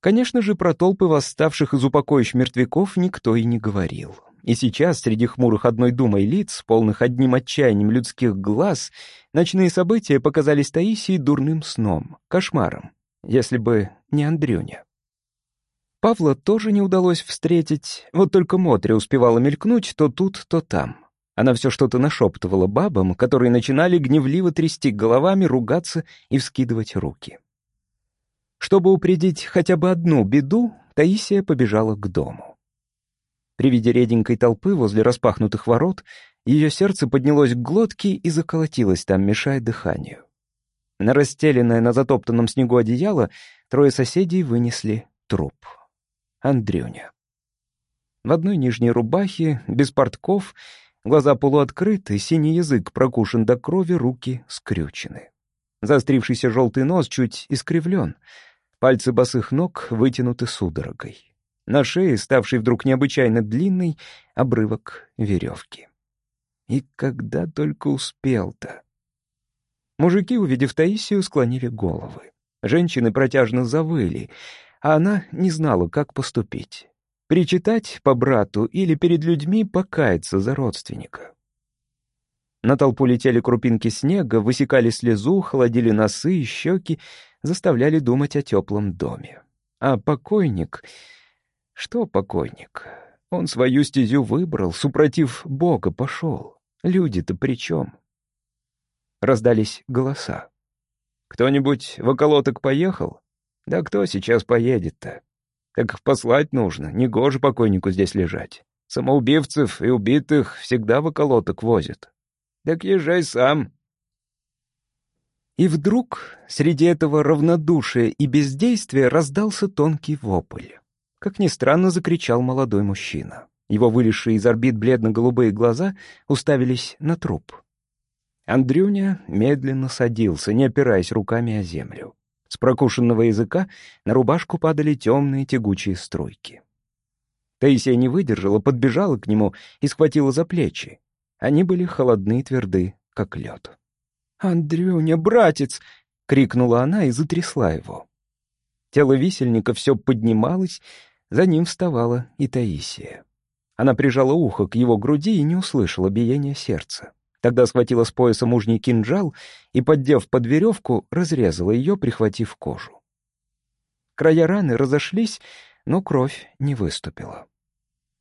Конечно же, про толпы восставших из упокоищ мертвяков никто и не говорил. И сейчас, среди хмурых одной думой лиц, полных одним отчаянием людских глаз, ночные события показались Таисии дурным сном, кошмаром, если бы не Андрюня. Павла тоже не удалось встретить, вот только Мотря успевала мелькнуть то тут, то там. Она все что-то нашептывала бабам, которые начинали гневливо трясти головами, ругаться и вскидывать руки. Чтобы упредить хотя бы одну беду, Таисия побежала к дому. При виде реденькой толпы возле распахнутых ворот ее сердце поднялось к глотке и заколотилось там, мешая дыханию. На расстеленное на затоптанном снегу одеяло трое соседей вынесли труп. Андрюня. В одной нижней рубахе, без портков — Глаза полуоткрыты, синий язык прокушен до крови, руки скрючены. Заострившийся желтый нос чуть искривлен. Пальцы босых ног вытянуты судорогой. На шее, ставший вдруг необычайно длинный, обрывок веревки. И когда только успел-то. Мужики, увидев Таисию, склонили головы. Женщины протяжно завыли, а она не знала, как поступить. Причитать по брату или перед людьми покаяться за родственника. На толпу летели крупинки снега, высекали слезу, холодили носы и щеки, заставляли думать о теплом доме. А покойник... Что покойник? Он свою стезю выбрал, супротив Бога пошел. Люди-то при чем? Раздались голоса. «Кто-нибудь в околоток поехал? Да кто сейчас поедет-то? Так послать нужно, негоже покойнику здесь лежать. Самоубивцев и убитых всегда в околоток возят. Так езжай сам». И вдруг среди этого равнодушия и бездействия раздался тонкий вопль. Как ни странно, закричал молодой мужчина. Его вылезшие из орбит бледно-голубые глаза уставились на труп. Андрюня медленно садился, не опираясь руками о землю. С прокушенного языка на рубашку падали темные тягучие струйки. Таисия не выдержала, подбежала к нему и схватила за плечи. Они были холодны и тверды, как лед. «Андрюня, братец!» — крикнула она и затрясла его. Тело висельника все поднималось, за ним вставала и Таисия. Она прижала ухо к его груди и не услышала биения сердца. Тогда схватила с пояса мужний кинжал и, поддев под веревку, разрезала ее, прихватив кожу. Края раны разошлись, но кровь не выступила.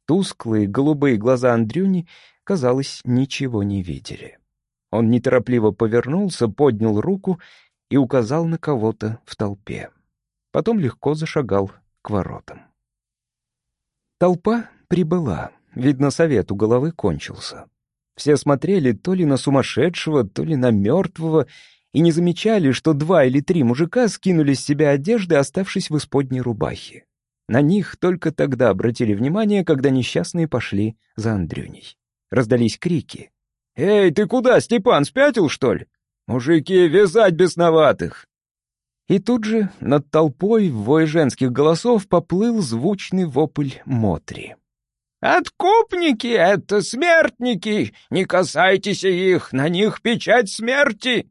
Тусклые голубые глаза Андрюни, казалось, ничего не видели. Он неторопливо повернулся, поднял руку и указал на кого-то в толпе. Потом легко зашагал к воротам. Толпа прибыла. Видно, совет у головы кончился. Все смотрели то ли на сумасшедшего, то ли на мертвого, и не замечали, что два или три мужика скинули с себя одежды, оставшись в исподней рубахе. На них только тогда обратили внимание, когда несчастные пошли за Андрюней. Раздались крики. «Эй, ты куда, Степан, спятил, что ли? Мужики, вязать бесноватых!» И тут же над толпой в вой женских голосов поплыл звучный вопль Мотри. «Откупники — это смертники! Не касайтесь их, на них печать смерти!»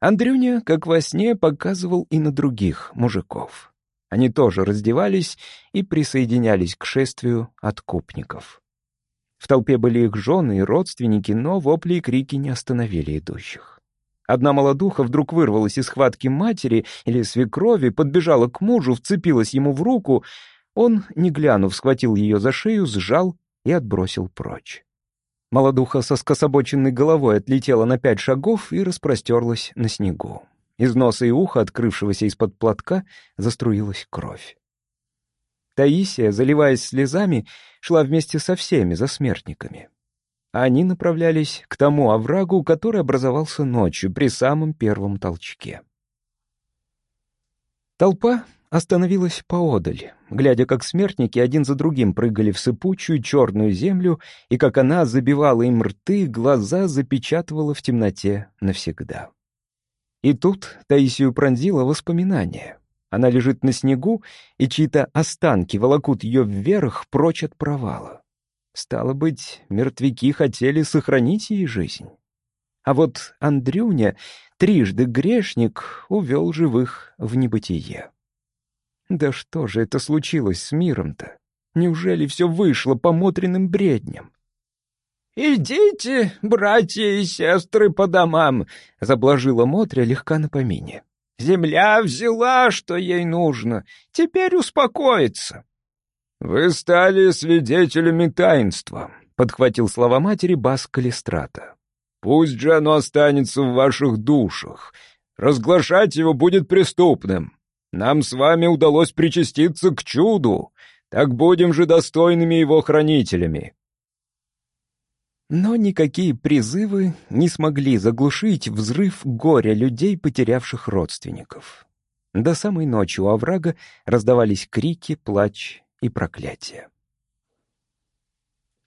Андрюня, как во сне, показывал и на других мужиков. Они тоже раздевались и присоединялись к шествию откупников. В толпе были их жены и родственники, но вопли и крики не остановили идущих. Одна молодуха вдруг вырвалась из схватки матери или свекрови, подбежала к мужу, вцепилась ему в руку — он, не глянув, схватил ее за шею, сжал и отбросил прочь. Молодуха со скособоченной головой отлетела на пять шагов и распростерлась на снегу. Из носа и уха, открывшегося из-под платка, заструилась кровь. Таисия, заливаясь слезами, шла вместе со всеми за смертниками. Они направлялись к тому оврагу, который образовался ночью при самом первом толчке. Толпа остановилась поодаль, глядя, как смертники один за другим прыгали в сыпучую черную землю, и как она забивала им рты, глаза запечатывала в темноте навсегда. И тут Таисию пронзило воспоминание. Она лежит на снегу, и чьи-то останки волокут ее вверх, прочь от провала. Стало быть, мертвяки хотели сохранить ей жизнь. А вот Андрюня, трижды грешник, увел живых в небытие. Да что же это случилось с миром-то? Неужели все вышло по Мотриным бредням? «Идите, братья и сестры, по домам!» — заблажила Мотря легка на помине. «Земля взяла, что ей нужно. Теперь успокоится». «Вы стали свидетелями таинства», — подхватил слова матери бас Калистрата. «Пусть же оно останется в ваших душах. Разглашать его будет преступным. Нам с вами удалось причаститься к чуду, так будем же достойными его хранителями». Но никакие призывы не смогли заглушить взрыв горя людей, потерявших родственников. До самой ночи у оврага раздавались крики, плач и проклятия.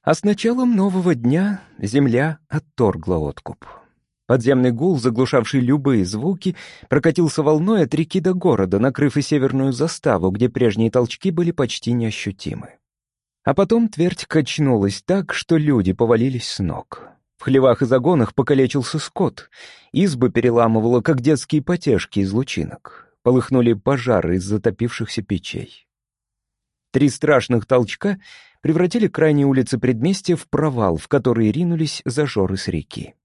А с началом нового дня земля отторгла откуп. Подземный гул, заглушавший любые звуки, прокатился волной от реки до города, накрыв и северную заставу, где прежние толчки были почти неощутимы. А потом твердь качнулась так, что люди повалились с ног. В хлевах и загонах покалечился скот. Избы переламывало, как детские потешки из лучинок. Полыхнули пожары из затопившихся печей. Три страшных толчка превратили крайние улицы предместья в провал, в который ринулись зажоры с реки.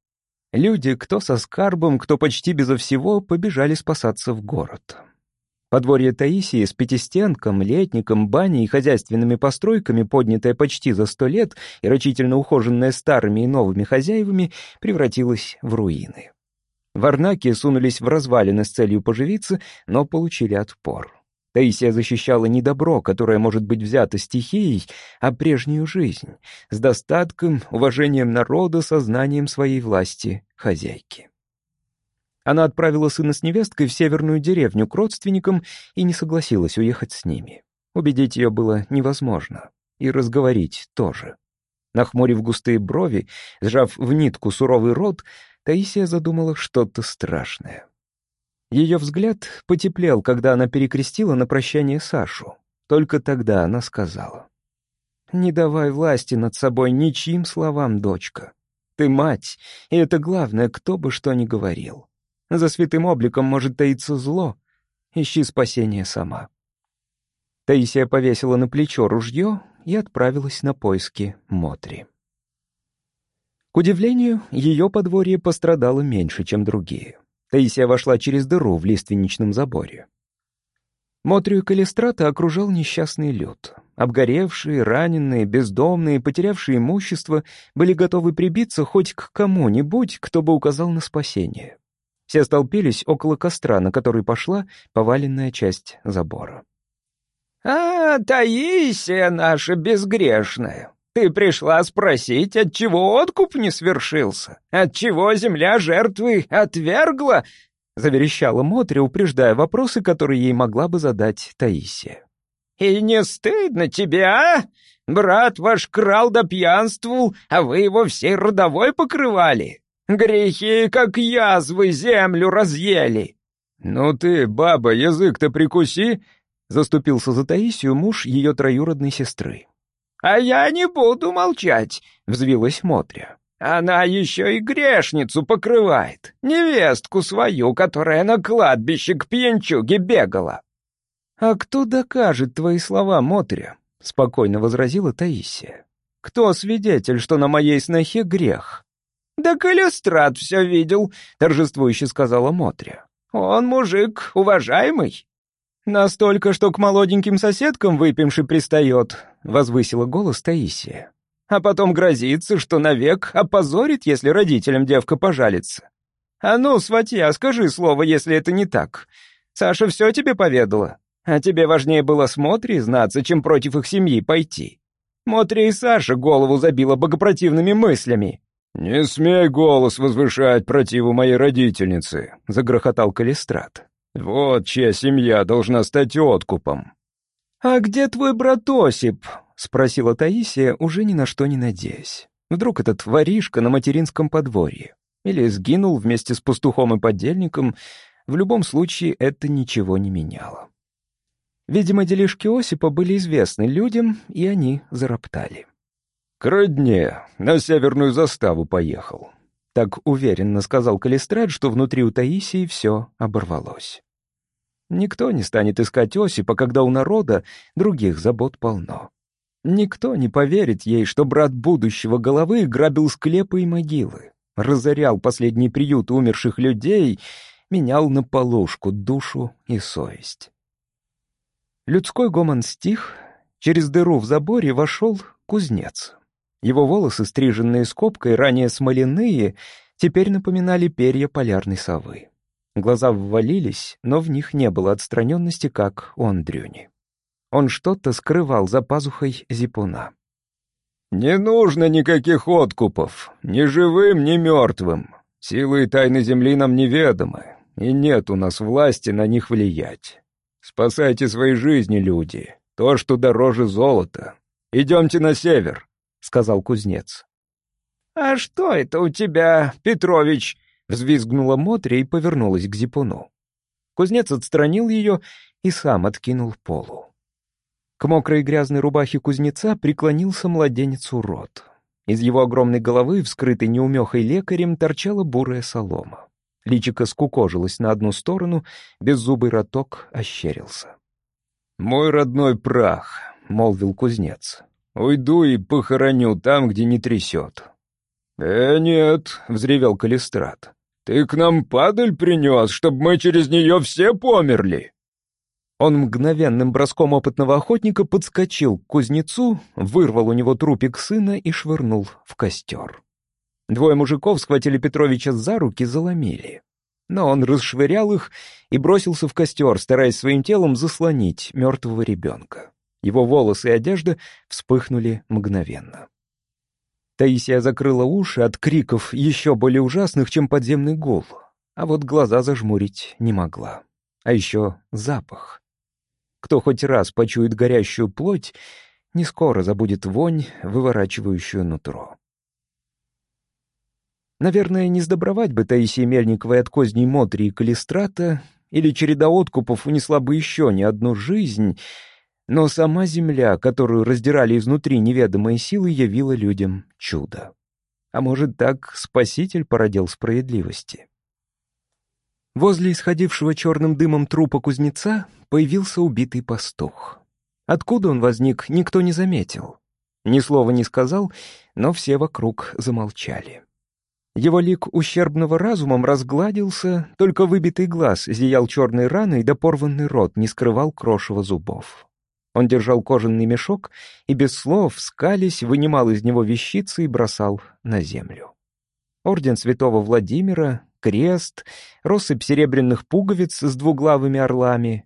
Люди, кто со скарбом, кто почти безо всего, побежали спасаться в город. Подворье Таисии с пятистенком, летником, баней и хозяйственными постройками, поднятое почти за сто лет и рачительно ухоженное старыми и новыми хозяевами, превратилось в руины. Варнаки сунулись в развалины с целью поживиться, но получили отпор. Таисия защищала не добро, которое может быть взято стихией, а прежнюю жизнь, с достатком, уважением народа, сознанием своей власти хозяйки. Она отправила сына с невесткой в северную деревню к родственникам и не согласилась уехать с ними. Убедить ее было невозможно. И разговорить тоже. Нахмурив густые брови, сжав в нитку суровый рот, Таисия задумала что-то страшное. Ее взгляд потеплел, когда она перекрестила на прощание Сашу. Только тогда она сказала. «Не давай власти над собой ничьим словам, дочка. Ты мать, и это главное, кто бы что ни говорил. За святым обликом может таиться зло. Ищи спасение сама». Таисия повесила на плечо ружье и отправилась на поиски Мотри. К удивлению, ее подворье пострадало меньше, чем другие. Таисия вошла через дыру в лиственничном заборе. Мотрию Калистрата окружал несчастный люд. Обгоревшие, раненые, бездомные, потерявшие имущество были готовы прибиться хоть к кому-нибудь, кто бы указал на спасение. Все столпились около костра, на который пошла поваленная часть забора. «А, Таисия наша безгрешная, ты пришла спросить, отчего откуп не свершился? Отчего земля жертвы отвергла?» Заверещала Мотри, упреждая вопросы, которые ей могла бы задать Таисия. «И не стыдно тебе, а? Брат ваш крал да пьянствовал, а вы его всей родовой покрывали. Грехи, как язвы, землю разъели». «Ну ты, баба, язык-то прикуси!» Заступился за Таисию муж ее троюродной сестры. «А я не буду молчать», — взвилась Мотря. «Она еще и грешницу покрывает, невестку свою, которая на кладбище к пьянчуге бегала». «А кто докажет твои слова, Мотря?» — спокойно возразила Таисия. «Кто свидетель, что на моей снохе грех?» «Да Калистрат все видел», — торжествующе сказала Мотря. «Он мужик уважаемый». «Настолько, что к молоденьким соседкам выпивший пристает», — возвысила голос Таисия. «А потом грозится, что навек опозорит, если родителям девка пожалится. А ну, сватья, скажи слово, если это не так. Саша все тебе поведала, а тебе важнее было с Мотри знаться, чем против их семьи пойти. Мотри и Саша голову забила богопротивными мыслями». «Не смей голос возвышать противу моей родительницы», — загрохотал Калистрат. Вот чья семья должна стать откупом. «А где твой брат Осип?» — спросила Таисия, уже ни на что не надеясь. Вдруг этот воришка на материнском подворье. Или сгинул вместе с пастухом и подельником. В любом случае, это ничего не меняло. Видимо, делишки Осипа были известны людям, и они зароптали. «К родне, на северную заставу поехал», — так уверенно сказал Калистрат, что внутри у Таисии все оборвалось. Никто не станет искать Осипа, когда у народа других забот полно. Никто не поверит ей, что брат будущего головы грабил склепы и могилы, разорял последний приют умерших людей, менял на полушку душу и совесть. Людской гомон стих, через дыру в заборе вошел кузнец. Его волосы, стриженные скобкой, ранее смоляные, теперь напоминали перья полярной совы. Глаза ввалились, но в них не было отстраненности, как у Андрюни. Он что-то скрывал за пазухой зипуна. «Не нужно никаких откупов, ни живым, ни мертвым. Силы и тайны земли нам неведомы, и нет у нас власти на них влиять. Спасайте свои жизни, люди, то, что дороже золота. Идемте на север», — сказал кузнец. «А что это у тебя, Петрович?» Взвизгнула Мотри и повернулась к зипуну. Кузнец отстранил ее и сам откинул полу. К мокрой грязной рубахе кузнеца преклонился младенец-урод. Из его огромной головы, вскрытой неумехой лекарем, торчала бурая солома. Личико скукожилось на одну сторону, беззубый роток ощерился. «Мой родной прах», — молвил кузнец. «Уйду и похороню там, где не трясет». «Э, нет», — взревел Калистрат. «Ты к нам падаль принес, чтобы мы через нее все померли!» Он мгновенным броском опытного охотника подскочил к кузнецу, вырвал у него трупик сына и швырнул в костер. Двое мужиков схватили Петровича за руки, заломили. Но он расшвырял их и бросился в костер, стараясь своим телом заслонить мертвого ребенка. Его волосы и одежда вспыхнули мгновенно. Таисия закрыла уши от криков еще более ужасных, чем подземный гул, а вот глаза зажмурить не могла. А еще запах. Кто хоть раз почует горящую плоть, не скоро забудет вонь, выворачивающую нутро. Наверное, не сдобровать бы Таисии Мельниковой от козней Мотри и Калистрата, или череда откупов унесла бы еще не одну жизнь, но сама земля, которую раздирали изнутри неведомые силы, явила людям чудо. А может, так Спаситель породил справедливости? Возле исходившего черным дымом трупа кузнеца появился убитый пастух. Откуда он возник, никто не заметил. Ни слова не сказал, но все вокруг замолчали. Его лик ущербного разумом разгладился, только выбитый глаз зиял черной раной, да порванный рот не скрывал крошево зубов. Он держал кожаный мешок и без слов, скались, вынимал из него вещицы и бросал на землю. Орден святого Владимира, крест, россыпь серебряных пуговиц с двуглавыми орлами.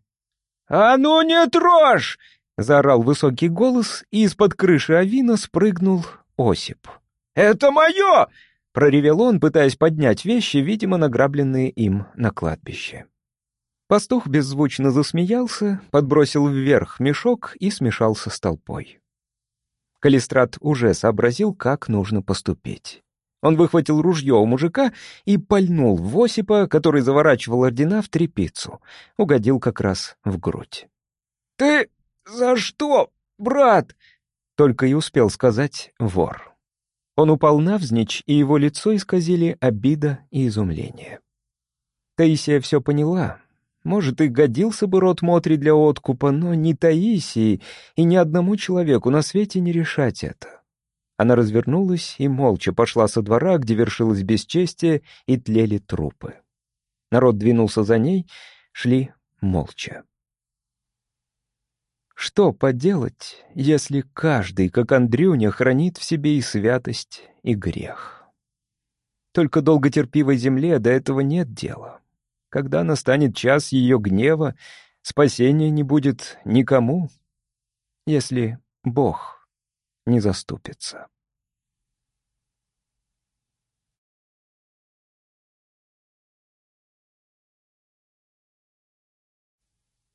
«А ну не трожь!» — заорал высокий голос, и из-под крыши авина спрыгнул Осип. «Это мое!» — проревел он, пытаясь поднять вещи, видимо, награбленные им на кладбище. Пастух беззвучно засмеялся, подбросил вверх мешок и смешался с толпой. Калистрат уже сообразил, как нужно поступить. Он выхватил ружье у мужика и пальнул в Осипа, который заворачивал ордена в трепицу. Угодил как раз в грудь. «Ты за что, брат?» Только и успел сказать вор. Он упал навзничь, и его лицо исказили обида и изумление. Таисия все поняла. Может, и годился бы род Мотри для откупа, но ни Таисии и ни одному человеку на свете не решать это. Она развернулась и молча пошла со двора, где вершилось бесчестие и тлели трупы. Народ двинулся за ней, шли молча. Что поделать, если каждый, как Андрюня, хранит в себе и святость, и грех? Только долготерпивой земле до этого нет дела. Когда настанет час ее гнева, спасения не будет никому, если Бог не заступится.